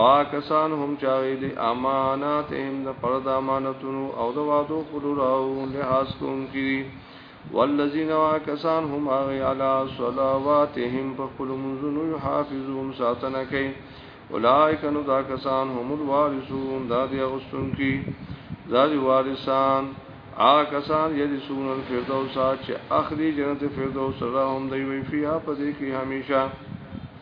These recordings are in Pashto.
او کسان هم چاغی دی اماناتهم د پرد امانتونو او د وادو خلو راو لحاظ کوم کری والذین واکسان هم اغی علی صلواتهم په خپل منځونو یحافظون ساتنه کوي اولائک نو دا کسان هم الوارثون دا دی غستون کی دا دی وارثان آ کسان یرسون الفردوس چې اخلي جنت فردوس را هم دی وی فیا پدې کې همیشه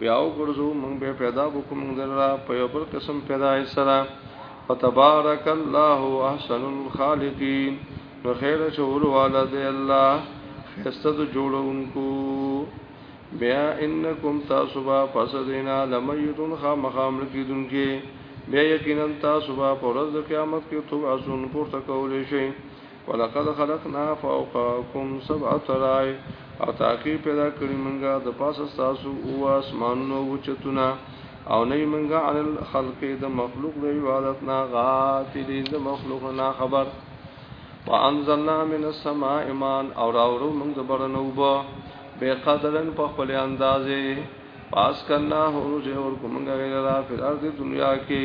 بیا وګرځو مونږ به پیدا کو کوم درا په یو بل قسم پیدای سره فتبارک الله احسن الخالقین نو خیر چول والا دی الله خسته د جوړونکو بیا انکم تاسو با پس دینا لمیتون خامخام لکیدون کې بیا یقینا تاسو با پر ورځ قیامت کې تو اسون پورته کولې شي ولقد خلقنا فوقكم سبع طرائع او تاکي پیدا کړی منګه د پاسه تاسو او اسمانونو او چتونه او نه منګه عن الخلق د مخلوق د عبادت نه غافلین د مخلوق نه خبر وانزلنا من السماء ماء او راورو موږ د برنو وبو به قدرن په خپل اندازې پاس کنا هو زه ور کومګه غیر را په ارض دنیا کې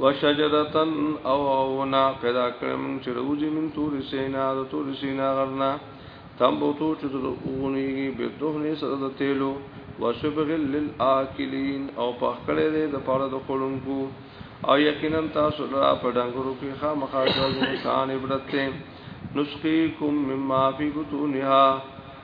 وشجرتن او اونا پیدا کړی مونږ چې روزي من تور سینا د تور سینا غرنا تم بوتو چې د اوغنیږي به دهنې سره د تیلو وسبغ للآکلین او پخکړې دې د پاره د خورونکو او یقینا تاسو را په ډنګرو کې خامخا د انسان عبرت ته نسقیکم مما فی بطونها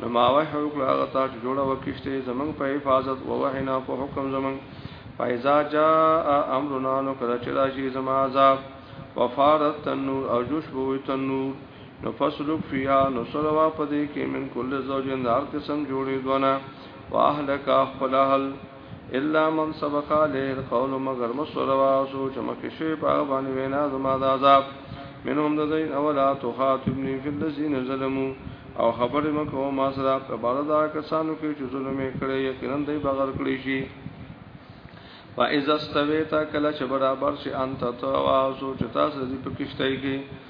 نو ما وحی وکړه هغه ته چې جوړه وکشته زمنګ په حفاظت او وحینا په حکم زمنګ فایزا جاء امرنا نو کله چې راشي زما عذاب وفارت تنور او جوش بوي تنور نو فسلوک فیا نو سروا پدې کې من کل زوجین دار قسم جوړې دونه واهلک خپل اهل الا من سبق عليه القول مگر مسروا سو چې مخکې شوی په هغه باندې وینا زما د عذاب منهم د دین اولا تخاطبنی فی الذین ظلموا او خبرې مکو ما سره په بار دا کسانو کې چې ظلم یې کړی یقینا دوی بغیر کړی شي فاذا استویتا کله چې برابر شي انت تو او سوچ تاسو دې په کشته کې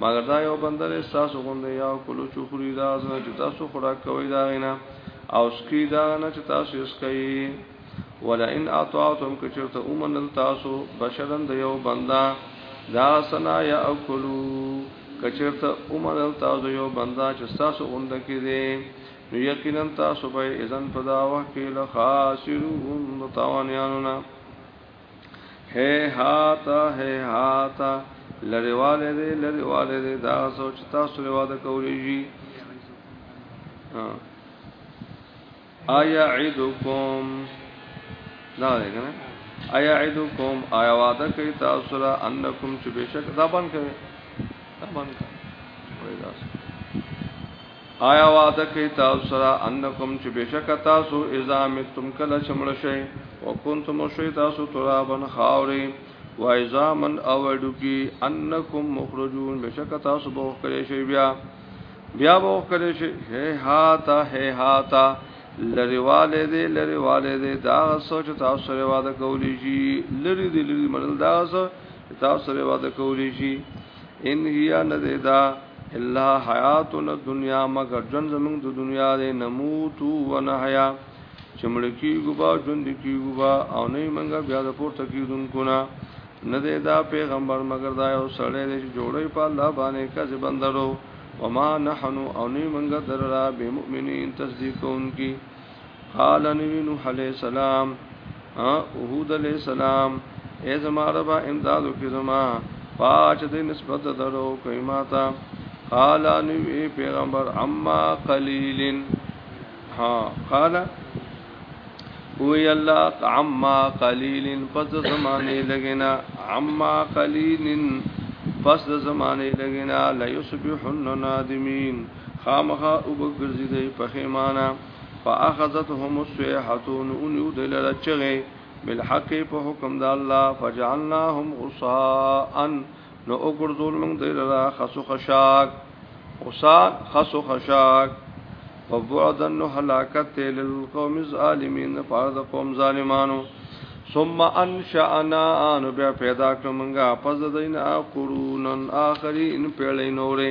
مګر دا یو بندر تاسو غوندې یا کولو چوخري دا زنه چې تاسو خوراک کوي دا غینا او سکی دا نه چې تاسو یې سکی ولا ان اطاعتم که چرته اومنل تاسو بشرن د یو بندا دا سنا یا اکلو که چرته اومنل تاسو یو بندا چې تاسو غوندې کې دي نو یقینا تاسو به اذن پداوه کې لخاسرون تاوانیانو نه هیهات هیهات لریواله دی لریواله دی دا سوچ تاسو له واده کولی شي آیا عیدکم دا دی کنه آیا عیدکم آیا وعده کوي تاسو را انکم چې بشک دا بن کوي دا بن کوي آیا وعده کوي تاسو سره انکم چې بشک تاسو اذا متم کله چې مړ شئ وکنتم شئ تاسو ترابن خاوري و اذا من او ډوکی انکم مخرجون بشک تاسو به کړی شي بیا بیا به کړی شي هه هاتا هه هاتا لریواله دې لریواله دې دا سوچ تاسو سره وعده کولی شي لری دې لری منل دا سوچ تاسو سره وعده کولی شي ان هي نذدا الا حیات الدنیا مگر جن زمون د دنیا د نموت و نحیا چې مړ کیږو با ژوند کیږو با او نه منګه بیا د پورته کیدونکو نه نه دی دا پیغمبر مگر دا یو سړی دی چې جوړی په الله باندې کذب بندرو وما نحنو او نه منګه دررا بمؤمنین تصدیقون کی قال نبی نوح علیہ السلام احود علیہ السلام اے زما ربا امدادو کی زما پاچ دی نسبت درو کئی ماتا قال نبی پیغمبر اما قلیلن ها قال وی الله عما قلیلن پس زمانه لګینا عما قلیلن پس د زمانه لګینا لا یصبحن نادمین خامخا وبګرځي د پخیمانه فاخذتهم الصيحه ان يو دلر چغه بالحق په حکم د الله فجعلناهم غصاء نو وګرځول موږ دلر خسو خشاک غصاء خسو خشاک وبعدا نو هلاکت للقوم الظالمين فرض قوم ظالمانو ثم انشأنا ان بیا پیدا کړم موږ پس دینه قرونن اخرین پیړې نورې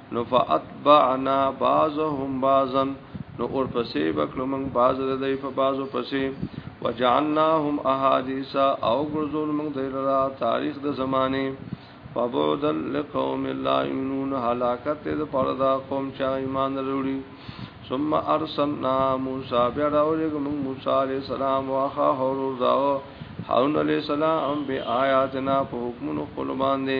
نو فاتبعنا بعضهم بعضا نو اور پسې بکلو موږ بعض د دې په بعضو پسې وجعلناهم احاديث او ګرځول موږ د لرا تاریخ د زمانه فبعدا لقوم لا يؤمنون هلاکت د پاره دا قوم چې ایمان وروړي ثم ارسلنا موسی بیا راولګ موږ موسی عليه السلام واخا هارون داو هارون عليه السلام به آیاتنا په حکمونو خپل باندې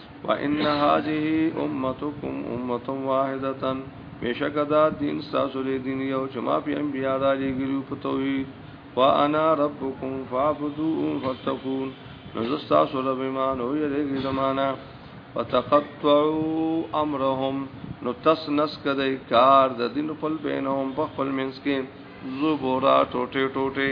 وان هذه امتكم امه واحده بشک دا دین تاسو لري دین یو چې ما په انبیا را لګیو په توحید وانا ربکم فاعبدون فتقون نزستا سره ایمان او یریږي زمانہ فتقطعوا امرهم نو تس نس کده کار د دین خپل بینهم په خپل منځ کې زبورا ټوټه ټوټه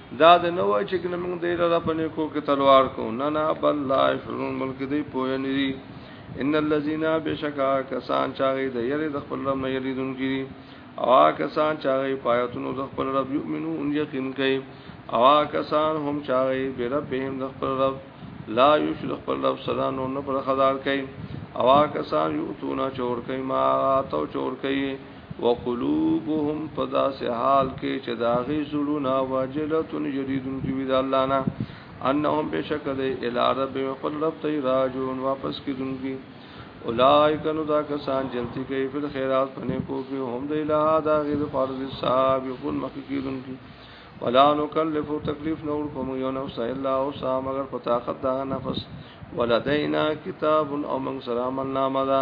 دا د نو چې کنه موږ دې را پنې کو کې تلوار کو نه نه بل لا شرون ملک دې پوهه نری ان الذين بشکا کسان چاغي د یری د خپل رب نه یریدون کی او کسان چاغي پایتونو د خپل رب یؤمنو ان یقین کوي او کسان هم چاغي به ربهم د خپل رب لا یشرک خپل رب سره نو نه پر خدار کوي او کسان یؤتون چور کوي ما تو چور کوي وقلوبهم پدا سه حال کې چې داغي زړونه واجلتون یریدون کې وی د الله نه انهم بشک د الی رب خپل رب ته راجون واپس کیدونکي اولائک نو دا کسان جلتی کوي په خیرات پنه کو کې هم د الہ دا غیر فرض صاحب یقول مخکې کیدونکي ولا نکلف تکلیف نور کوم یو نفس الا او سا مگر په طاقت دا نفس ولدینا کتاب او من سلام النامه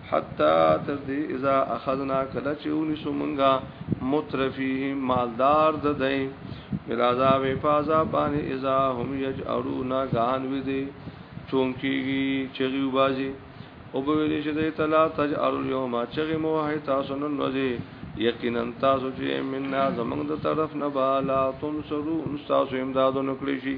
حتا تر دې اذا اخذنا کله چې ونیسو مونږه مترفیه مالدار د دای بالعذاب فازا باندې اذا هم یجعلون غان وی دي چونکیږي چغي بازي او به ویل چې د تعالی تجعل اليوم چغي مو هي تاسو نن ورځي یقینا تاسو چې مننا زمنګ د طرف نه بالا تنصرون تاسو امدادونه کړی شي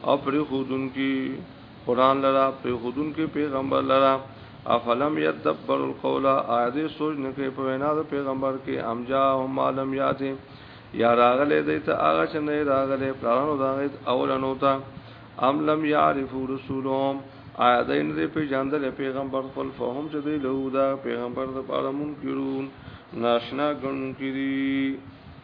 او پر خودن کی قران لرا پر خودن کی پیغمبر لرا افلم یدبر القول آیات سوچ نه کوي په وینا د پیغمبر کې امجا هم عالم یاد یا راغله دیت هغه چې نه راغله پلانو دا غیت اولنو ته ام لم یعرفو رسولهم آیا دین دې په جاندل پیغمبر خپل فهم چې دی له دا پیغمبر د پاره مونږ کړو ناشنا ګڼو کړي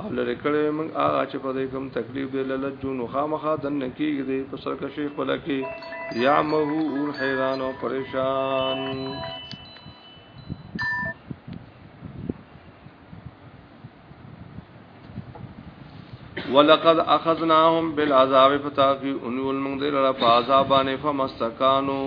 او لری کړی موږ هغه چې په دې کوم تکلیف دی لالت جو نو خامخا دن کیږي دی په سر کشي خپل کې یعمه او حیران او پریشان ولقد اخذناهم بالعذاب فتاقي ان المنذر فعذابان فمستكانوا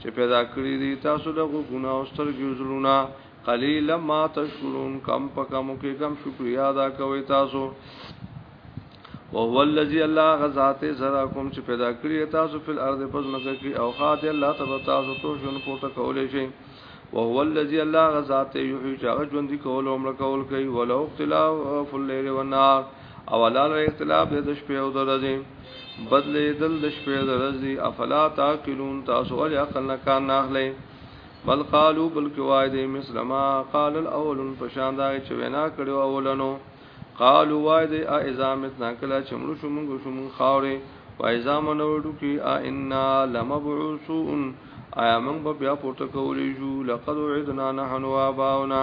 چې پیدا کړی دی تاسو له غوونه او سترګو زړونه قلیل ما تشکرون کم په کم کې کم شکریا ادا کوي تاسو او هو الذی الله غزاد زرا کوم چې پیدا کړی تاسو په ارض پس مکه کې او خاطر الله تبارک تاسو ته شون پورته کولې شي او هو الذی الله غزاد یحیی چې هغه ژوند کول او مړ کول کوي ولو اختلاف الليل والنهار او علال اختلاف د شپې او د ورځې بدلې دل د شپې او د ورځې افلا تاکلون تاسو ول عقل نه کار نه اخلي بل قالو بل کوای دی مسلما قال الاولن پشان دا چې وینا کړو اولنو قالو وای دی ا ازامت نا کلا چې مړو شو مونږ شو مونږ خاورې وای زامن وډو کې ا ان لمبعوثون آیا مونږ به بیا پورته کولې شو لقد وعدنا نحن واباؤنا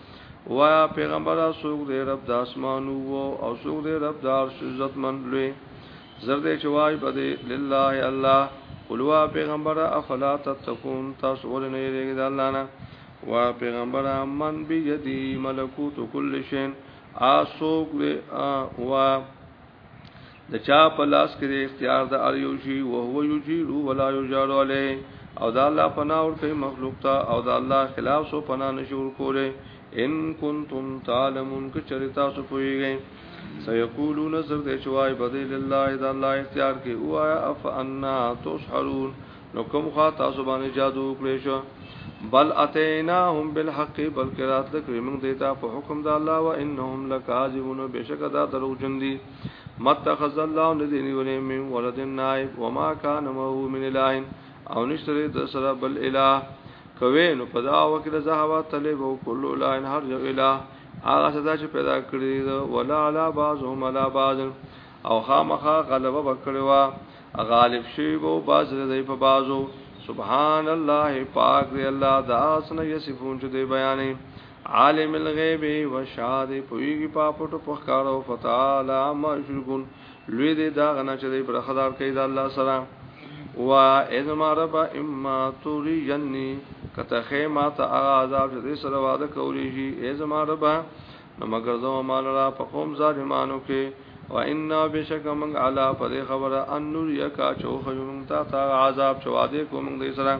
وایا پیغمبره سوګ دې رب د اسمانو او سوګ دې رب د عرش عزت من لوی زرد چوای بده لله الله قلوا پیغمبره افلا تتقون تاسو ولنه یریږي د الله نه وا پیغمبره من بيدی ملکوت کل شین آسوک دې وا د چا په لاس کې اختیار د ار یو شي او هو یجیرو ولا یجارو علی او دا الله پناه ور کوي مخلوق ته او دا الله خلاف سو پناه نشور کوله ان کنتم تعلمون که چرتا سو پویږي سيقولون زر دې چوي بدل الله د الله اختیار کې او آیا اف ان تسحرون نو کوم خوا تاسو باندې جادو کړی شو بل اتیناهم بالحق بلکې راتل کړی موږ دیتا په حکم د الله و انهم لکاذبون بشک دا دروغجن دي متخذ الله ندین یونی من ولد نائب وما کان مهو من الہین او نشتره د سره بل الہ کوي نو په دا وخت د زهوا طلب او کله الہین هر یو الہ هغه صدا چې پیدا کړی دا ولا علا بعضهم علا بعض او خامخا غلبه وکړوا غالب شی وو باز دې په بازو سبحان الله پاک دی الله دا اسنه یصفون چې دی بیانې عالم الغیب و شاد پویږي پاپټو په ښکارو فتعالا ما یشرکون لوی دې دا غنا چې دې پر خدار کوي دا الله سره و اذما رب اما توری جننی کته خیمه ته هغه عذاب چې دې سره وعده کولی شي اذما رب نو مگر زو مال را په قوم ظالمانو کې و ان بشک من علا پر خبره ان نور یکا چوخ یوم تا تا عذاب چواده کوم دې سره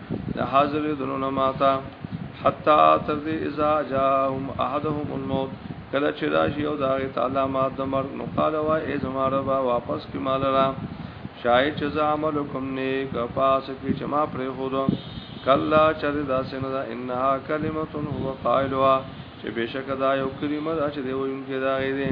د حاضر درونه ماتا حتا تر دې اذا جاءهم احدهم الموت کله چې راشي او دا تعالی ما د مرګ نو قال وا ای زما رب واپس کی مال را شاید چې زه عمل کوم نیک پاس کی چې ما پرې خود کلا چر دا سن دا انها کلمه هو قائلها چې بشک دا یو کلمه دا چې دی وینکه دا غي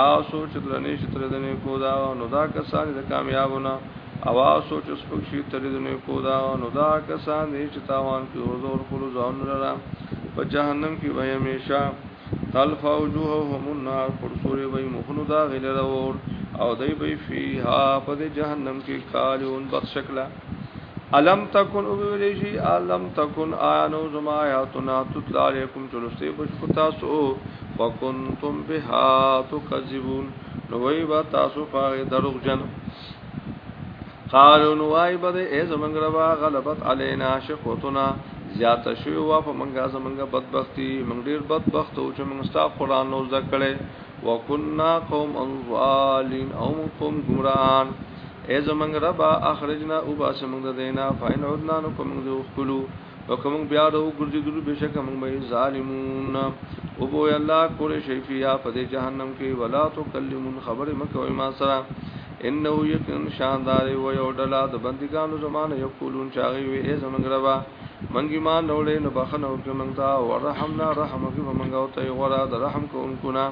او سوچ درنې شي تر دې کو دا نو دا کسان د کامیابونه او سوچ سپک شي تر دې کو دا نو دا کسان دې چې تاوان کې حضور خپل ځان لره په جهنم کې به همیشه تلف وجوههم النار پر سورې وي مخونو دا غلره ور او دای به فیها په جهنم کې کالون بخشکلا الم تکون او ویلی شي الم تکون آیانو زما آیاتنا تطلع علیکم چلوسته بشکو تاسو فکنتم بها تکذبون نو وی با تاسو پاره دروغ جن قالو نو وای بده ای زمنګ ربا غلبت علینا شقوتنا زیات شوی وا په منګه زمنګه بدبختی منګ ډیر بدبخت او چې منګ ستا قران نو زکړې وکنا قوم انظالین او قوم گمراهان ای زمنګ ربا اخرجنا او باس موږ د دینا فاین عدنا نو کوم دې وکړو او کوم بیا د وګرځیدلو بشک موږ به ظالمون او بو الله کول شي فیا په دې جهنم کې ولا تو کلمون خبر مکوې ما سره انه یقین شاندار و یو ډلا د بندګانو زمانه یو کولون چاغي وي ای زمنګ ربا منګي ما نوړې نو بخنه وکړه موږ ته ورحمنا رحم وکړه موږ او ته غره د رحم کوونکو نه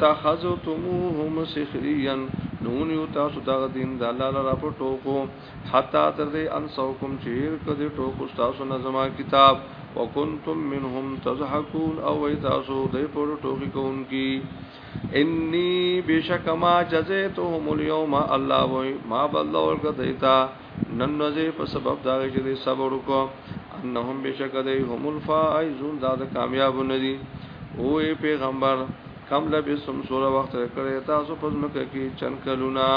تخذتموهم سخريا نون یو تاسو دغه دین د الله لپاره په ټوکو حتا تر دې انسوکم چیر کدي ټوکو تاسو نه زما کتاب وکنتم منهم تضحكون او وای تاسو دې په ټوکی کوونکی انی بشکما جزیتهم اليوم الله وای ما بدل ورګ دیتا نن ورځې په سبب دا چې دې صبر وکړو انهم بشکدای هم الفائزون دا د کامیاب ندي او پیغمبر کم لبسم سوره وخت کړی تاسو په ځمکه کې چن کلونا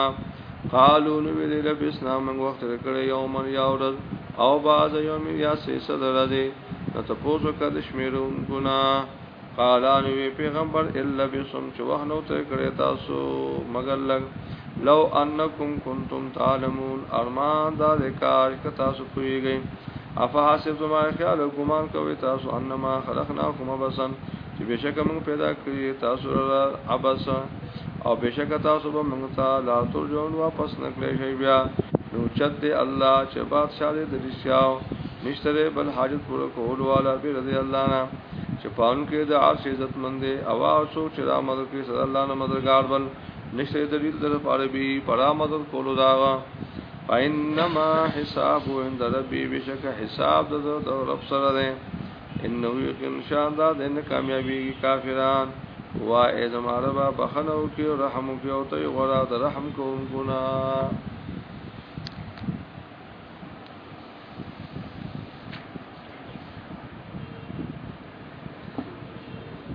قالو نو ویل لبسنا موږ وخت کړی یوم یا ورځ او بعض یوم یا سیسه درځي نو تاسو کده شمیرون ګنا قالا نو وی پیغمبر الا بسم چې وه نو تر کړی تاسو مگر لګ لو انکم کنتم تعلمون ارمان دا د کار ک تاسو پویږئ افا حسبتم خیال ګمان کوي تاسو انما خلقناکم بسن چې بشک موږ پیدا کړی تاسو را ابس او بشک تاسو به موږ ته لا ترجون واپس نکړی شي بیا نو چت دی الله چې بادشاہ دې د رښتیاو نشتره بل حاجت پوره کول والا به رضی الله نه چې پاون کې د عرش عزت مند دی او هغه څوک چې را مدد کوي صلی الله نه مددگار بل نشته دلیل در پاره به پرا مدد کولو دا فإنما حساب عند ربي بشک حساب د رب سره ده انه یقین شان دا د کامیابی کافران وا ای زماره با بخنو کې رحم کې او ته غره د رحم کوونکو نه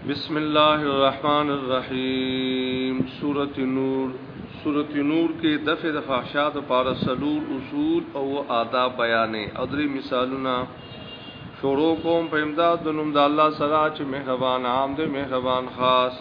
بسم الله الرحمن الرحیم سورۃ نور سورۃ نور کې د فقہ فحشا د پاره سلور اصول او آداب بیانې او درې مثالونه شروع کوم په امداد د نوم د الله سره چې مهربان عام دی مهربان خاص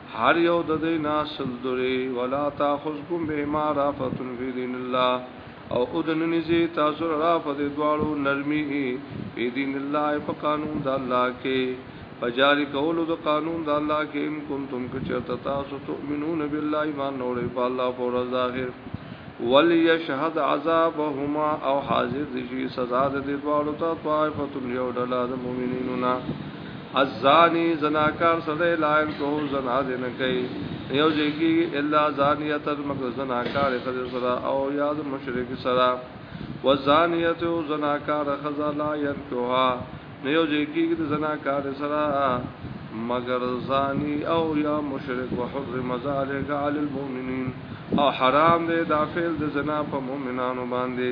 هر یو د دې ناسل درې ولا تاخذکم بهما رافتن فی دین الله او اذننزی تاسو را په دې دواړو نرمی فی دین الله په قانون د الله کې پجاری کولو د قانون د الله کې ان کنتم کچرت تاسو تؤمنون بالله ایمان نورې په الله او پر ظاهر وليشهد عذابهما او حاضر دي شي سزا د دې دواړو ته طائفه یو ډله د مؤمنینو نه الزانی زناکار سره لایم کو زنا دین کوي یو ځکه الا زانیه تر مگر زناکار خزه سره او یاد مشرک سره وزانیه تو زناکار خزه لا یم کوها یو ځکه د زناکار سره مگر زانی او یا مشرک وحرم ذلک علی المؤمنین او حرام دی دا فعل د زنا په مؤمنانو باندې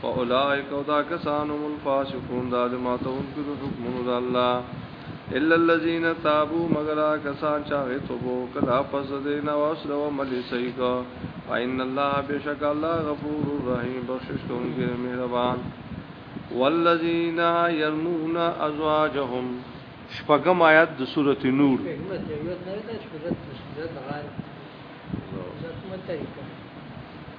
فاولائک او دا کسان هم الفاسقون دا د ماتون کې د حکمونو د الله الا الذين تابوا مگر کسان چې هغه توبو کلا پس دین او اصل او ملي صحیح کو فإن الله بشک الله غفور رحیم بخشش کوونکی مهربان والذین يرمون ازواجهم شپږم آیات د سورته نور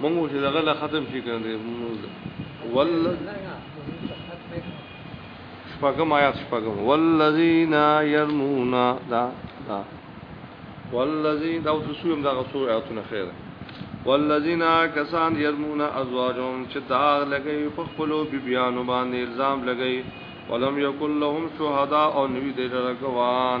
مونږ چې دغه لا ختم شي کنه دې مونږ ول شپږم آیات شپږم والذین یرمون دا دا والذین دا اوس سویم دا غسو آیاتونه خیر والذین کسان یرمون ازواجهم چې داغ لګي په خپل بیبیانو باندې الزام لګي ولم یکل لهم شهدا او نوی دې لره ګوان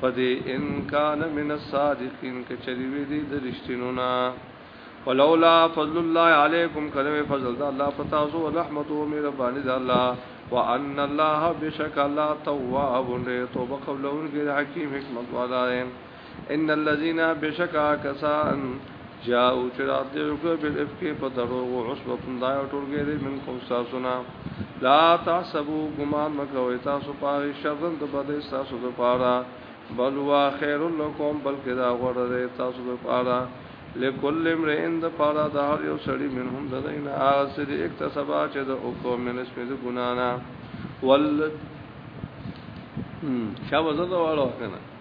په دې ان کان من الصادقین که چری وی دی د رښتینو نه ولولا فضل الله علیکم کله فضل الله پتا سو رحمتو مهربانی د الله وان الله بشک الله تواب له توبه قبلون کې حکیم حکمت والا ان الذين بشکا کسان جاءو چې راتلې وکړه بل اف کې په دروغ او عصبت دا ټولګې دې من کوم ساسونه لا تحسبو ګمان مکوې تاسو پاره شرن د بده تاسو د پاره بل وا خیر لکم بلکې دا غوړه دې تاسو د پاره لکل امرئ د پاره د هر یو سړی منهم د دین هغه سړي اکتسبا چې د او کوم من اسمه د ګنانا ول شابه زده واړو کنه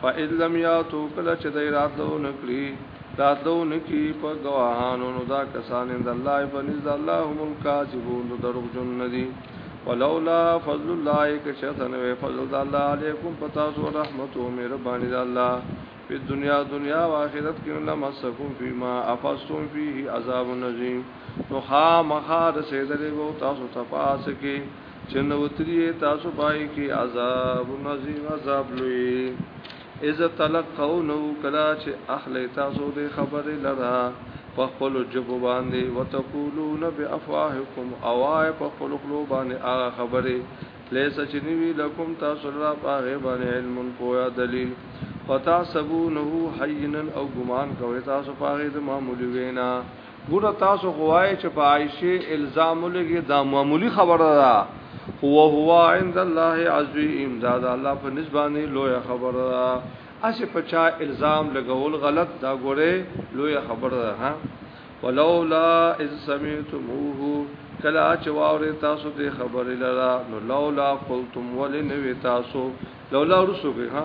فإذ لم ياتو کله چې دای راتلو نکړي راتلو نکي په گواهانو نو دا کسان اند الله فنزد الله هم الكاذبون دروغ جن ندي ولولا فضل الله کشتن و فضل الله علیکم پتا سو رحمت و مهربانی د الله په دنیا دنیا او آخرت کې لمسکم فيما افستم فيه عذاب نظیم نو خامخا رسیدلې وو تاسو ته پاس کې چې نوتری تاسو پای کې عذاب نظیم عذاب لوی اذا تلقونو کلا چې اخلي تاسو د خبرې لرا په خپل جب باندې وتقولون بافواهکم اوای په خپل خلو باندې هغه خبرې لیس چې نیوی لکم تاسو را پاغه باندې علم پویا دلیل فتحسبونه حینا او ګمان کوي تاسو پاغه د معمولی وینا ګوره تاسو غوايي چې په عائشه الزام لګي دا معمولی خبره ده هو هو عند الله عظیم دا د الله په نسبانه لوی خبره ده اسه پچا الزام لګول غلط دا ګوره لوی خبره ده ها ولولا اذ سمعتموه کلا چې واورې تاسو دې خبرې لرا نو لولا قلتم ولنوي تاسو لولا رسوګه ها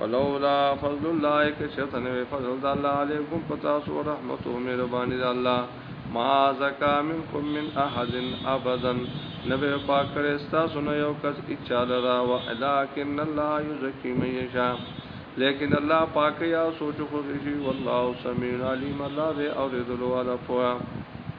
ولولا فضل الله کشتن و فضل الله علیکم پتاسو و رحمت و مهربانی الله ما زکا منکم من احد ابدا نبی پاک کړي تاسو نه یو کس اچاله را و لکن الله یزکی من یشا لیکن الله پاک یا سوچ خو شي والله سميع عليم الله دې اوریدلو والا پوهه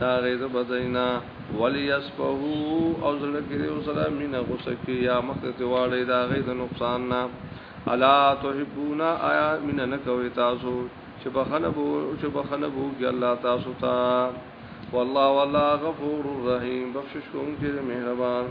دا غي د بدینا ولی اسفهو او زړه کې یو سره مینا غوسه کې یا مخ ته واړې دا غي د نقصان نه الا تحبون آیا مینا نه کوي تاسو چې بخنه بو چې بخنه بو کې الله تاسو ته والله والله غفور الرحیم بخشش کوونکی مهربان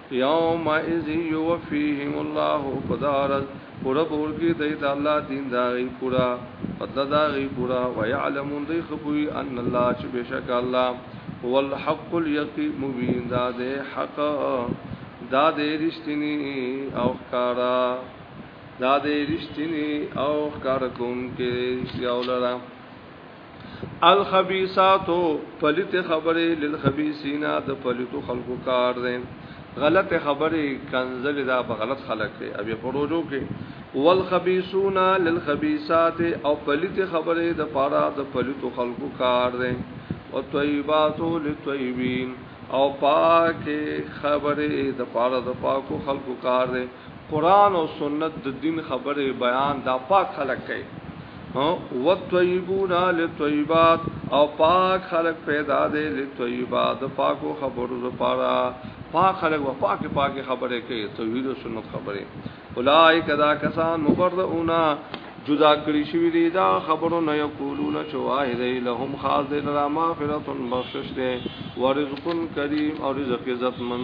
یومئذ یوفیهم الله په دغه ورځ پوره به ورکړي دوی ته الله دین د هغوی پوره، بدله د هغوی پوره، ویعلمون دوی ښه پوهي ان الله چې بېشکه الله هو الحق الیقي مبین دا دی حق دا دی رښتینی او ښکاره دا دی رښتینی او ښکاره کوونکی رښتیاو لره. الخبيثات پلیت خبره للخبيثین د پلیتو خلقو کار دی غلط خبره کنزل دا په غلط خلق کې او په روجو کې والخبيثون للخبيثات او پلیت خبره د پاره د پلیتو خلقو کار دی او طیبات للطیبین او پاکه خبره د پاره د پاکو خلقو کار دی قرآن او سنت د دین خبره بیان دا پاک خلق کوي او طیبون لطیبات او پاک خلق پیدا دی لطیبات پاکو خبرو لپاره پاک خلق و پاک پاک خبره کوي توحید او سنت خبره اولائک دا کسان مبرؤنا جدا کړی شوی دی دا خبرو نه یقولون چواه دی لهم خاص دی لرا مغفرت بخشش دی ورزق کریم او رزق عزت من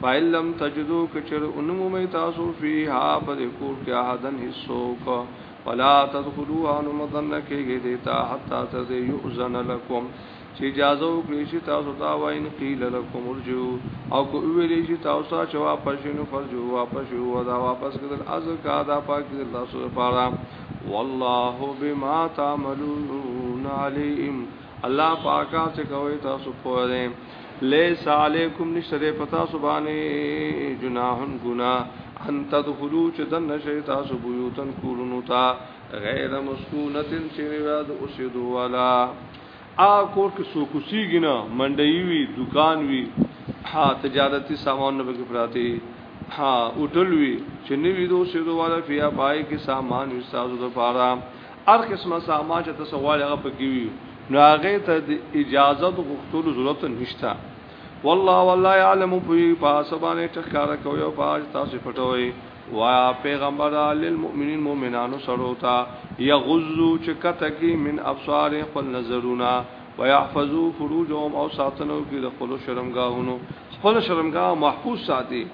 فَإِن لَّمْ تَجِدُوا که چېرې ونه مومئ تاسو فِيهَا په دې کور کې احدًا هېڅوک فَلَا تَدْخُلُوهَا نو مه دننه کېږئ دې ته حَتَّىٰ تر دې يُؤْذَنَ لَکُمْ چې اجازه وکړل شي تاسو ته وَإِن قِيلَ لَکُمُ ارْجِعُوا او که وویل شي تاسو ته چې واپس شئ نو فَارْجِعُوا واپس شئ هُوَ دا واپس کېدل ازکی دا پاک دی تاسو لپاره والله بما تعملون علیم الله پاکا څه کوي تاسو په دې ليس عليكم نشره پتا سبحانه جناحن گنا ان تدخلوا چې د نشه تاسو بيوتن کورونو تا غیر مسکونتن چې واد اوسېدو والا ا کور کې سو کوسی گنا منډي وي دکان وي ها تجارتي سامان نه بګ پراته ها اوټل وي چې نوې دوه سېدو والا فیا پای کې سامان وي تاسو د پاره هر قسمه سامان چې تاسو غواړئ هغه پکې وي نو هغه ته د اجازه غوښتلو ضرورت نشته والله والله يعلم پوي پاسبانه ټکار کوي او پاج تاسو پټوي وایا پیغمبر للمؤمنین مؤمنانو سره تا یغزو چکته کی من ابصار خپل نظرونه ويحفظو فروجهم او ساتنو کی د خپل شرمګاهونو خپل شرمګاه محفوظ ساتي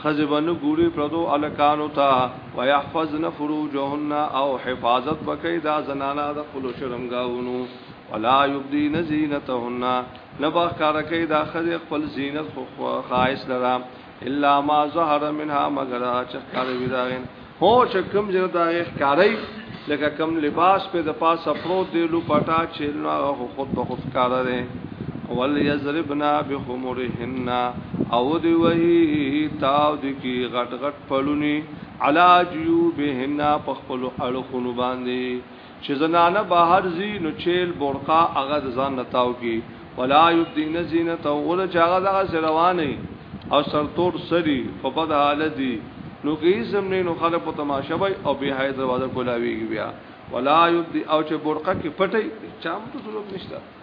ښځې به نه ګوري پردو هلکانو ته ويحفظن فروجهن او حفاظت به کوي دا زنانه د خپلو شرمګاهونو ولا يبدين زينتهن نه به ښکاره کوي دا ښځې خپل زینت خو ښایست لره الا ما ظهر منها مگر چې ښکاره وي داغې هو چې کوم ځای دا ښکارای لکه کوم لباس په د پاسه پروت دی لو پټا چې نو هغه خود په خود ښکارا دی ول یضربنا بخمرهن او دی وهی تاو دی کی غټ غټ پلونی علا جیوبهن په خپل اړخونو باندې چې زنانه بهر زی نو چیل برقا هغه ځان نتاو کی ولا یبدین زینت او غره چاغه دغه سروانه او سرتور سری په بد حال دی نو کې زم نه نو خلک په تماشه وای او به حیا دروازه کولاویږي بیا ولا یبدی او چې برقه کې پټي چا مو ته ضرورت نشته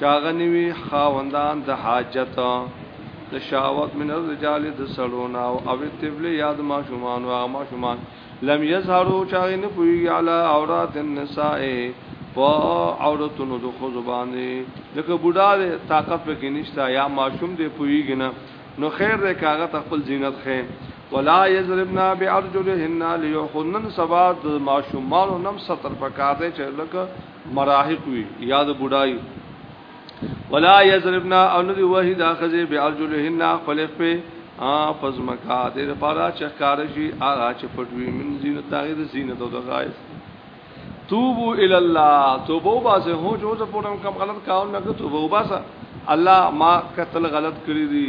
چاغه نیوی خاوندان د حاجت د شاوت من الرجال د سړونا او او طفل یاد ما شومان او ما شومان لم یظهروا چاغه نه پوی علی عورات النساء په عورتونو د خو زبانه لکه بوډا د طاقت په کې نشتا یا ماشوم دې پویږي نه نو خیر دې کاغه خپل زینت خې ولا یضربنا بارجلهن لیخنن سبا د ماشومانو نم ستر پکار دې چې لکه مراهق وی یا د بډای ولا یضربنا او ندی وحی دا خزه به ارجلهن خلق په ا پزمکا د لپاره چکار شي هغه چې پټوي من زینت هغه د زینت او د غایس توبو ال الله توبو باسه هو جو ز پورم کم غلط کاون نه توبو باسه الله ما قتل غلط کړی دی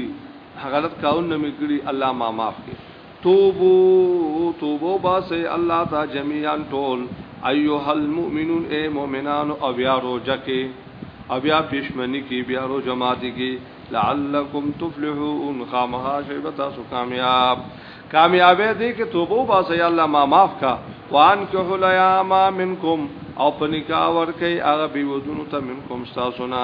غلط کاون نه میکړي الله ما معاف کړي توبو توبو باسه الله تا جميعا ټول ايها المؤمنون اي مؤمنان او بیا روزه کې او بیا پښمنی کې بیا روزه ماتي کې لعلکم تفلحون خامها شیبتا سو کامیاب کامیابې دې کې توبو باسه یا الله ما معاف کا وان که حلیاما منکم او پنکا ور کوي هغه بيودونو ته منکم تاسو نه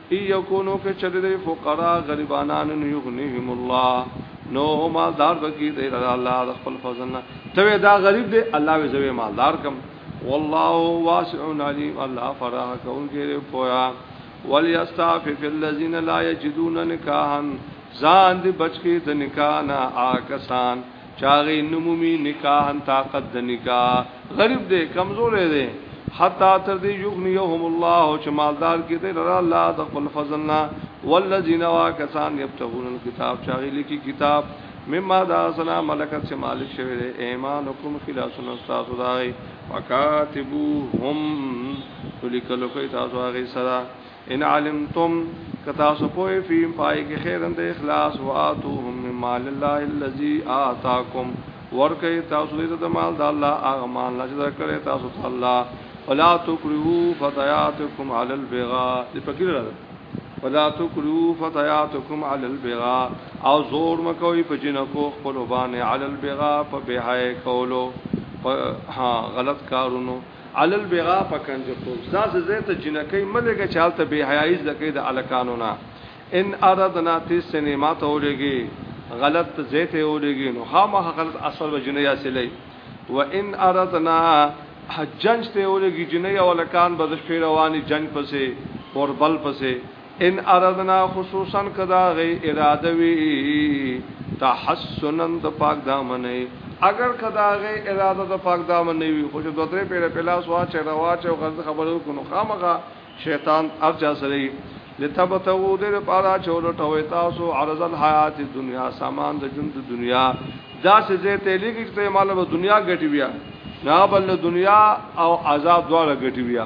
ای یکونو که چر دی فقرا غریبانان نو یغنیهم الله نو مالدار بکی دی لرا الله د خپل فضل نه ته دا غریب دی الله وی زوی مالدار کم والله واسع علیم الله فراغ کون کې پویا ولیستعفف الذین لا یجدون نکاحا ځان دی بچکی د نکاح نه آکسان چاغي نمومي نکاح طاقت د نکاح غریب دی کمزورې دی حتا تر دې یغنیهم الله چې مالدار کې دی لره الله د خپل فضلنا والذین واکسان یبتغون الكتاب چاغي لیکي کتاب مما دا سنا ملکت چې مالک شوی دی ایمانکم خلاصون استاد خدای وکاتبوهم تلکلو کوي تاسو هغه سره ان علمتم کتا سو پوی فی پای کې خیرن د اخلاص واتوهم مال الله الذی آتاکم ورکه تاسو دې د مال د الله هغه مال نه جدا کړی تاسو ته الله ولا تکرهو فتياتکم علی البغا دې فقیر راځه ولا تکرهو فتياتکم علی البغا او زور مکوې په جنکو خپل باندې علی البغا په بهای کولو ها غلط کارونو علی البغا په کنجر توب داسې ځای ته جنکۍ مه لېږه چې هلته بې حیایي زده کوي د هلکانو نه ان اردنا تیز سینما ته ولېږي غلط ځای ته ولېږي نو خامخا غلط اثر به جنۍ حاصلوي و ان اردنا جنج ته ولېږي جنۍ او هلکان به د شپې رواني جنج پسې اوربل پسې ان اردنا خصوصا کدا غي اراده وي تحسنا د پاک دامنې اگر کدا غي اراده د پاک دامنې وي خو چې دوه درې پیره پلاس واچ رواچ او غلط خبرو کو نو خامغه شیطان ارجا سره لتبتغو دې لپاره چې ولټوي تاسو عرض الحیات دنیا سامان د ژوند دنیا دا څه زه ته لګی چې مال به دنیا ګټي بیا نه بل دنیا او عذاب دواړه ګټي بیا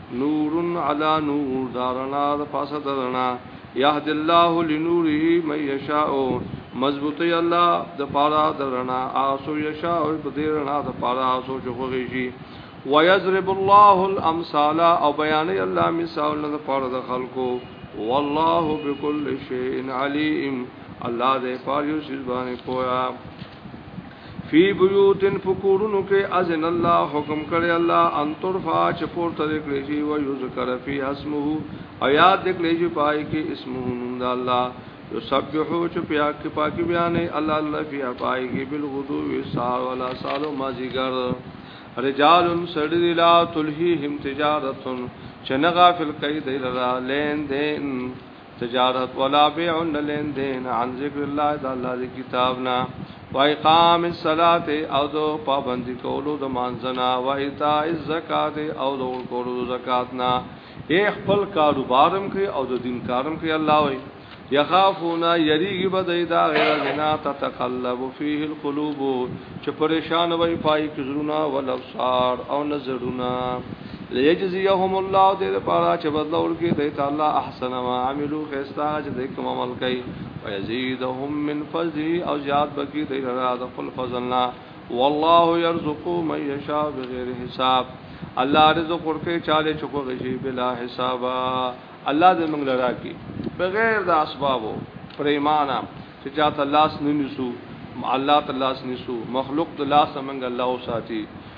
نور علی نور دا رڼا د پاسه د رڼا یهد الله لنوره من یشاء مضبوطی الله د پارا د رڼا آسو یشاء په دې رڼا د پارا آسو چوغږي شي ويضرب الله الامثال او بیان الله مثال د پاره د خلکو والله بكل شيء عليم الله دې پاره یو سیس باندې پویا فی بیوتن فکورونو کې اذن الله حکم کړی الله ان ترفع چې پور تر کړی شي او یذکر فی اسمه او یاد کړی شي پای کې اسمه نوم د الله یسبحو چې پیا کې پاکي بیانې الله الله فی پای کې بالغدو و سار ولا سالو مازیګر رجال سړی لا تلهیهم تجارتن چې نه غافل کوي دی لرا لین دین تجارت ولا بيع لين دين عن ذکر الله د الله د کتابنا و اقام الصلاه او د پابندي کولو د مانځنا و ایتاء الزکات او د ورکولو د زکاتنا اے خپل کاروبارم کړی او د دین کارم کړی الله وي یخافونا یریږي بدای دا غیر جنا تتقلب فيه القلوب چې پریشان وای پای کې زړونه ولوسار او نظرونه ليجزيهم الله دې لپاره چې بدل ورکړي دې ته الله احسن ما عملو خيستا چې دې کوم عمل کوي ويزيدهم من فضله او زیاد بکی دې لپاره د خپل فضلنا والله يرزق من يشاء بغیر حساب الله رزق ورکړي چاله چکو غشي بلا حسابا الله دې موږ لرا کی بغیر د اسبابو پریمانا چې چاته لاس نه نسو الله تعالی لاس نسو مخلوق د لاس منګ الله او ساتي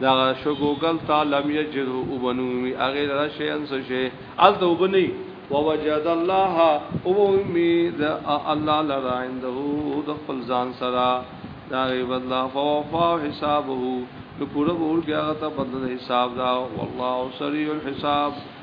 دا شو ګوګل تا لم یجد وبنومی اغه لرا شی انس شی ال ته وبنی ووجد الله او امید الله لرا عنده د خپل ځان سره دا غي بدلا فوفا حسابه نو پوره ورګه هغه ته بدل حساب دا والله سریع الحساب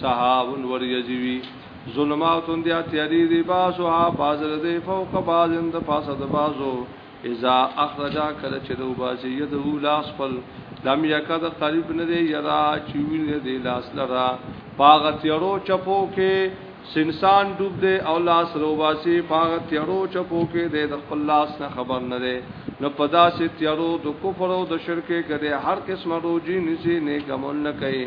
سحاب وریځي وی ظلمات اندیا تیاری دی باسو ها بازر دی فوق بازن د پاسه د بازو اذا اخرجا کله چې دو باسي یده لاس خپل لم یکد قریب نه دی یرا چوی نه دی لاس لرا پاغه تیرو چپو کې سنسان ډوب دی او لاس رو باسي پاغه تیرو چپو کې دی د خپل لاس نه خبر نه دی نو پدا سي تیرو د کفر او د شرک کې هر قسم روجي نسی نه ګمون نه کوي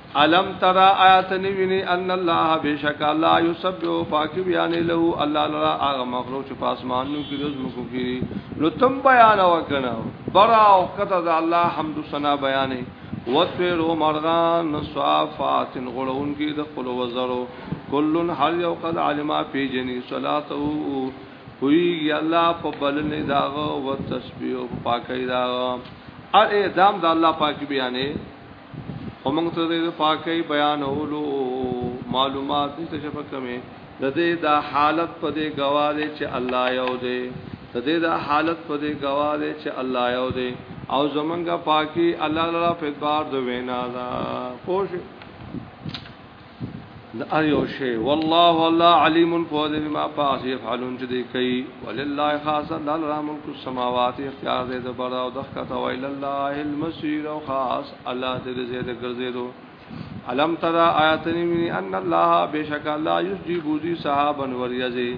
علم ترى آیات نوینی ان الله بشک الله یسبح پاک بیان له الله لرا هغه مخلوق چې پاسمانو کې د زمکو کې نو تم بیان وکنه برا او کته د الله حمد ثنا بیانې وتر او مرغان صافات غړون کې د خپل وزرو کلن هر یو قد علما پی جنی صلاته وی الله په بلنې داغه او تسبیح او پاکي داغه ار اعظم د الله پاک بیانې خو موږ ته د پاکي بیانولو معلومات نشته چې په کومه د دې د حالت په دې گواهه چې الله یو دی د دې د حالت په دې گواهه چې الله یو دی او زمونږه پاکي الله تعالی په اعتبار د وینا دا پوه د ار یو شی والله والله علیم په دې ما پاس یفعلون چې دی کوي ولله خاصه دل را ملک السماوات اختیار دې د بر او د خطا ویل الله المسیر او خاص الله دې زید ګرځیدو علم ترى آیاتنی من ان الله بشک الله یجیب ذی صحابا وریزه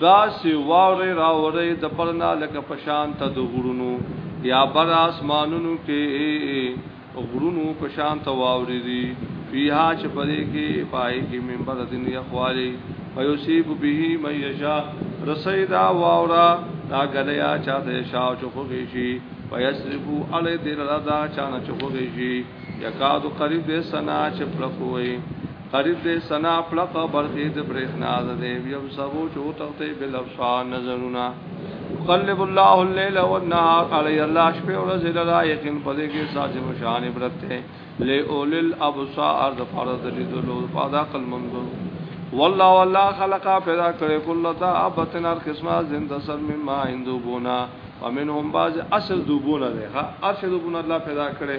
داسې واورې راورې د برنا لکه پشان ته د غرونو یا بر آسمانونو کې غرونو پشان ته واورې دي فیها چې پرې کې پای کې منبر د دنیا خوالي ويصيب به من يشاء رسيدا واورا دا غلیا چاته شاء چخوږي شي ويصرفو علی دل رضا چانه چخوږي شي یکاد قریب سنا چې پرکوي قریب دې سنا پلق برخې د برېښنا د دې ویم سبو چې او تختې بل افسان نظرونه قلب الله الليل والنهار علی الله شپه او ورځ لرا یقین پدې کې ساجه مشان عبرت ته لئول الابصار د فرض د لیدلو فادا قل منظور والله والله خلقا پیدا کړې کله دا ابتن هر قسمه زنده سر مما هندو بونا ومنهم بعض اصل دوبونه ده اصل دوبونه الله پیدا کړې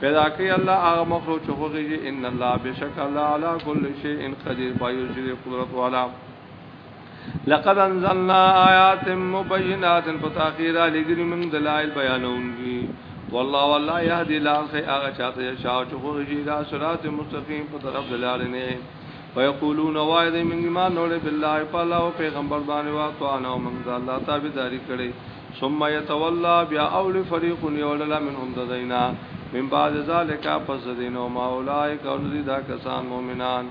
پیدا کوي الله هغه مخلوق چې خوږي ان الله بشک الله علی کل شیء قدیر پایو شی قدرت والا لقد انزلنا آیات مبینات فتاخیر لګری من دلائل بیانونګي والله والله يهدي لار خي هغه چاته شاو چې خوږي لا صراط مستقيم په طرف دلار نه ويقولون وای دې موږ ایمان نوړې بالله په الله او پیغمبر باندې وا تو انا او موږ الله تابعداري کړې ثم يتولى بیا اول فريق يولل منهم ددینا من بعد ذلك پس دین او ما اولائک او ندی دا کسان مؤمنان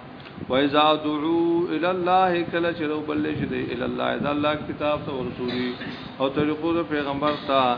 و اذا دعوا الى الله کله چې رو بلې شي دی الى الله دا الله کتاب ته ورسولي او طریقو د پیغمبر ته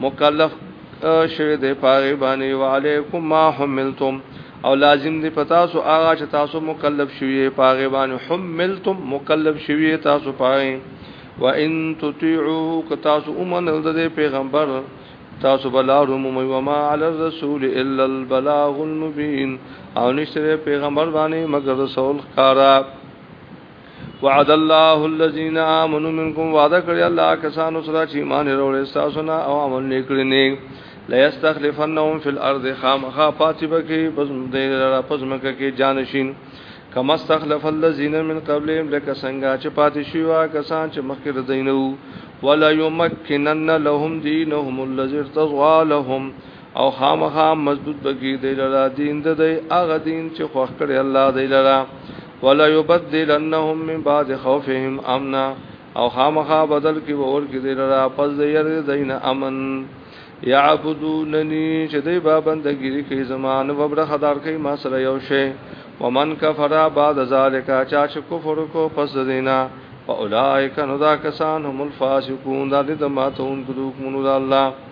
مکلف شوی دی پاره باندې وعلیکم ما حملتم او لازم دی پتا سو آغا چې تاسو مکلف شوی پاره باندې حملتم مکلف شوی تاسو پاره و ان تطيعوا ک تاسو امن د پیغمبر تاسو بلارو مومي و ما علی الرسول الا البلاغ المبين او نشره پیغمبر باندې مگر رسول خارا وعد الله الذين امنوا منكم وعده کړی الله کسانو سره چې ایمان وروړي تاسو نه او عمل نکړي نه لا يستخلفنهم في الارض خامخا فاتبه کې پس دې را پس مکه کې جانشین کما استخلف الذين من قبلهم لك څنګه چې پاتې شي وا کسان چې مخکې ردینو ولا يمكنن لهم دينهم الذي ارتضى لهم او خامخا مضبوط بکی دی لرا دین د دی هغه دین چې خوښ کړي الله دی لرا ولا یبدلنهم من بعد خوفهم امنا او خامخا بدل کی ور کی دی لرا پس دی ير دین امن یعبدوننی چې دی با بندګی کوي زمان وبره خدار کوي ما سره یو شی ومن کفر بعد ذالک چا چې کفر کو پس دینا فاولائک نذا کسان هم الفاسقون دا دې د ماتون ګلوک مونږ الله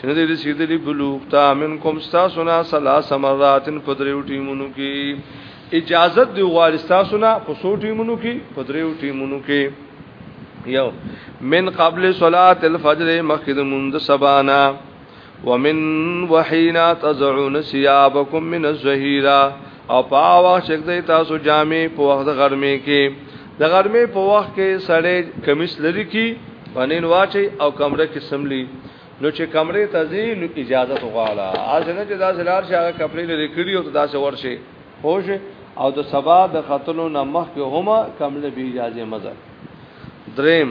شنه دې رسیدلی بلوغ تا منکم تاسو نه ثلاث مرات په دریو ټیمونو کې اجازه دی غواړي تاسو نه په څو ټیمونو کې په دریو ټیمونو کې یو من قبل صلاه الفجر مخکې منذ سبانا ومن وحینا تزعون ثيابكم من الزهيره او په هغه وخت چې دوی تاسو جامې په وخت د غرمې کې د غرمې په وخت کې سړی کمیس لري کی پنین واچي او کمره کې سملی نو چې کمرې ته ځي نو اجازه غواړه اسنه چې دا سلار شي هغه کپړې لري کړی او دا څه ورشي خوش او د سبا د خاتلو نه مخ کې هما کمله به اجازه مزه دریم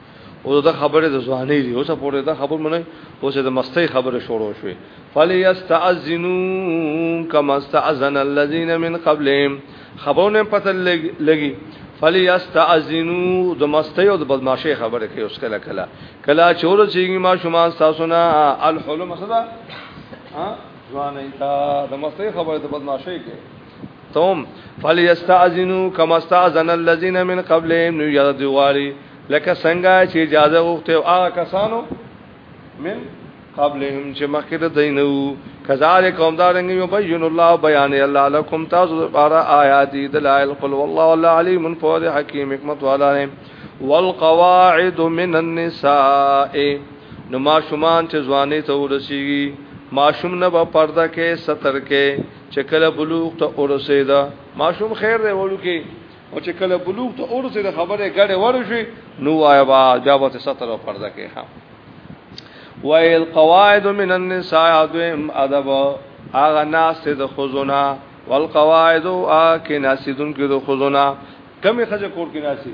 او دا خبره د ځواني دی اوس په دې دا خبر منه اوس د مستۍ خبره شروع شوه فليستاذنو كما استاذن الذين من قبلهم خبرونه پته لګي فليستاذنو د مستۍ او د بدمعشي خبره کوي اوس کله کله کله چور چې ما شما تاسو نه الحلم صدا ها ځواني دا د مستۍ خبره د بدمعشي کوي توم فلیستاذنو کما استاذن الذين من قبلهم نو یاد غاری لکه څنګه چې اجازه غوښته او هغه کسانو من قبلهم چې مخکې د دینو کذالک قوم دارنګ یبین الله بیان الله لكم تاسو لپاره آیات دلائل قل والله الله علیم فوز حکیم حکمت والا نه والقواعد من النساء نو ما شومان چې ځواني ته ورسیږي ما شوم نه په پرده کې ستر کې چې کله بلوغ ته ورسېدا ماشوم خیر دی وړو کې او چې کله بلوغ ته ورسېدا خبره ګډه ورشي نو وای با بیا به ستر او پرده کې ها وای القواعد من النساء ادم ادب اغه ناس د خزونه والقواعد اکه ناسیدون کې د خزونه کمی خزه کور کې ناسي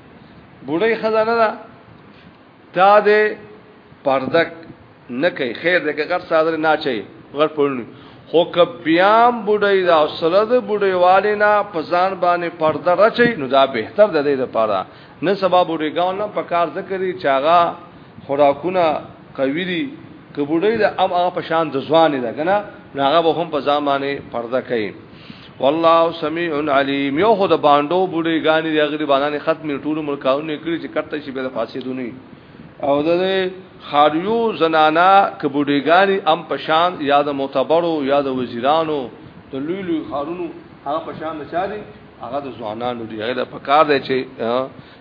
بوډۍ خزانه ده تا دې پردک نه کوي خیر دې که غټ صادر نه چي غټ پړنی خو که بیام بډای دا سره د بډای والي نه پزان باندې پرده رچي نو دا بهتر د دې لپاره نه سبب بډای گاون نه پکار ذکرې چاغه خوراکونه قوی دي که بډای د ام هغه پشان د ځواني ده کنه هغه به هم پزان باندې پرده کوي والله سميع عليم یو خو د باندو بډې غانې د غریبانو ختم ټول ملکاونه کړی چې کټه شي به فاسدونی او د خاریو زنانا کبډې غانې ام پشان یا د معتبرو یا د وزیرانو د لوی لوی خارونو هغه پشان نه چاري هغه د ځوانانو دی هغه په کار دی چې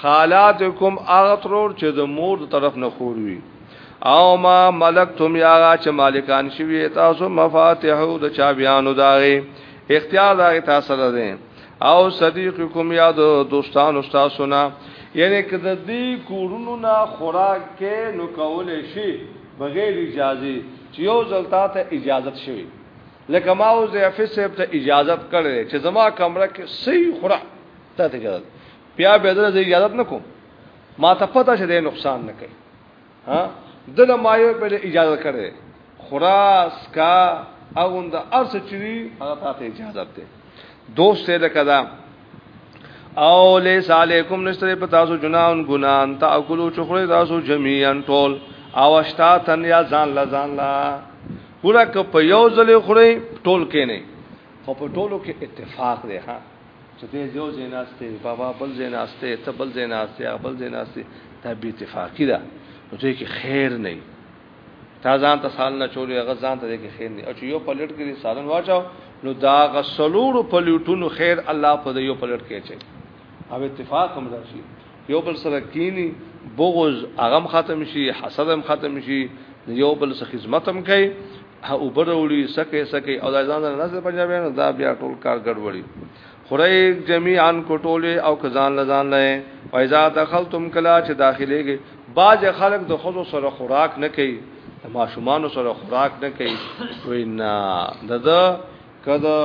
خالات کوم هغه ترور چې د مور د طرف نه خور وي او ما ملکتم یا چې مالکان شوی تاسو مفاتيحو د چابيانو داغه اختیار داغه تاسو ده او صدیقکم یا د دوستان استاد سنا یعنی کده دی کورونو نه خوراک کې نو کول شي بغیر اجازه چې یو ځلتا ته اجازه شوی لکه ما او زیافس صاحب ته اجازه کړې چې زما کمره کې صحیح خوراک ته اجازه بیا به درځي اجازه نه کوم ما ته پته شه دې نقصان نه کوي ها دله ما یو په اجازه کړې خراس کا اوند ارس چری هغه ته اجازه ده دوست دې کدا او لیس علیکم نشتری په تاسو جنان ګنان تا اکلو چخره تاسو جميعا ټول او اشتا تن یا ځان لا ځان لا ګوره که په یو ځل خوري ټول کې نه خو په ټولو کې اتفاق دی ها چې ته یو ځای ناست یې بابا بل ځای ناست یې ته بل ځای ناست یې بل ځای ناست یې دا بې اتفاقي ده نو دې کې خیر نه تا ځان ته سال نه چولې هغه ځان ته دې کې خیر نه او چې یو پلیټ کې سالن واچاو نو دا غسلور پلیټونو خیر الله په یو پلیټ کې چي او اتفاق هم راشي یو بل سره کینی بغض اغم ختم شي حسد هم ختم شي یو بل سره خدمت هم کوي ها اوبر وړي سکه سکه او دا ځان نه نظر پنجابي نو دا بیا ټول کار ګډوډي خورای جميعا کوټوله او کزان لزان لای فایزا دخلتم کلا چې داخليږي باج خلق د خود سره خوراک نه کوي ماشومان سره خوراک نه کوي وینا دغه کده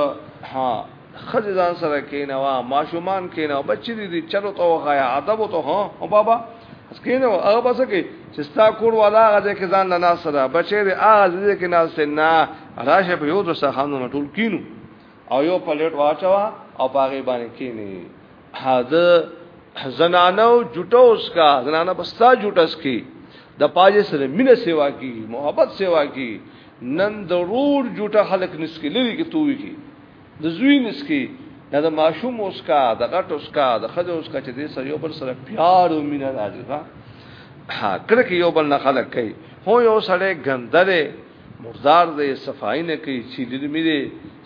ها خځه ځان سره کینوا ماشومان کینوا بچی دي دي چلو ته وغایا ادب ته هو او بابا اس کینو هغه بس کې چې ستا کور والا غځه کې ځان نه سره بچی دي اغه کې ناس نه راشه په یو ځه خانو ټول کینو او یو پلیټ واچوا او پاغه باندې کینی هدا زنانو جټو اس کا زنانه بستا جټس کی د پاجې سره مینه سیوا کی محبت سیوا کی نن ضرور جټه خلق نسکی لري کی توي کی د زوی نسکی دا د ماشوم اوس کا د غټ اوس کا د خځه اوس کا چې دې سره یو بل سره پیار او مینه راځي ها کړه کې یو بل نه خلق کوي هو یو سره ګندره مردار دې صفائی نه کوي چې دې مې دې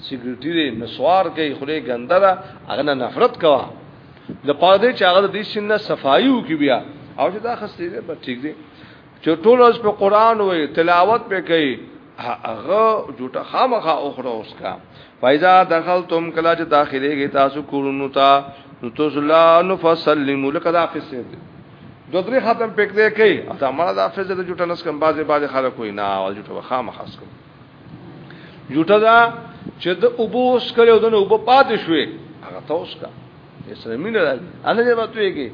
سیګریټي دې مسوار کوي خله ګنده ده هغه نه نفرت کوا د پاره دې چې هغه دې سینه صفائی وکي بیا او چې دا خسته دې په ټیک دې چې ټول اوس په قران وې تلاوت په کوي هغه جوټه خامخه اخره اوس کا فایزا دخل تم کلا چې داخلي کې تاسو کورونو ته نو تاسو لا نفسلمو لکه دا فسر دو درې خاطر پکې کوي دا مړه د حافظ د جوټه نس کم بازي بازي خلک وي نه ول جوټه خامه خاص کوي جوټه دا چې د اوبوس کړو د اوبو پاتې شوې هغه توس کا اسره مين راځي انا دې باتوي کې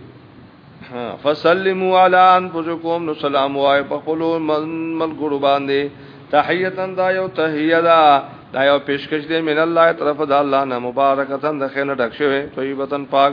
فسلموا على انفسكم نو سلام وای په خپل مل ګړو باندې تحیتن دا یو تحیه دا دا یو پیشکش دی من الله طرف دا الله نه مبارکتن د خیر ډک شوی طیبتن پاک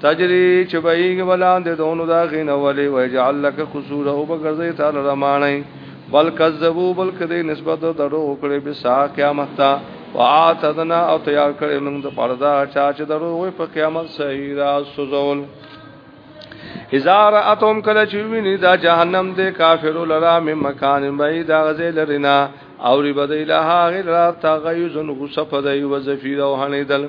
تجری چې بهیږي ولاندې دونو دا غینه ولې وجعل لك قصور او بغرزه تعالی رمانه بل کذبوا بل کدی نسبت درو کړي به سا قیامت تا واعتدنا او تیار کړي موږ د پردا چا چې درو وي په قیامت سیرا سوزول اذا راتهم کله چې ویني دا جهنم دې کافر لرا مم مکان بعید غزه لرنا او ری بدی له هغه را تغیزن غصه پدای و زفیر او هنیدل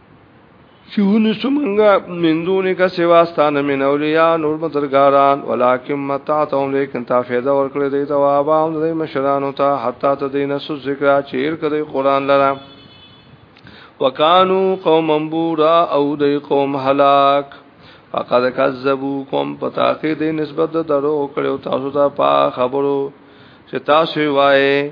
چې ونسو منګه مندونه کا سوا ستانه من اولیاء نور مدرګاران ولکن متعتهم لیکن تا فایده ورکړې دی ته وابا هم د مشرانو ته حتا ته دینه سو ذکر چیر کړي قران لرا وکانو قوم بورا او د قوم هلاک فقد کذبوکم پتاخې دې نسبت درو کړو تاسو ته پا خبرو چې تاسو وایې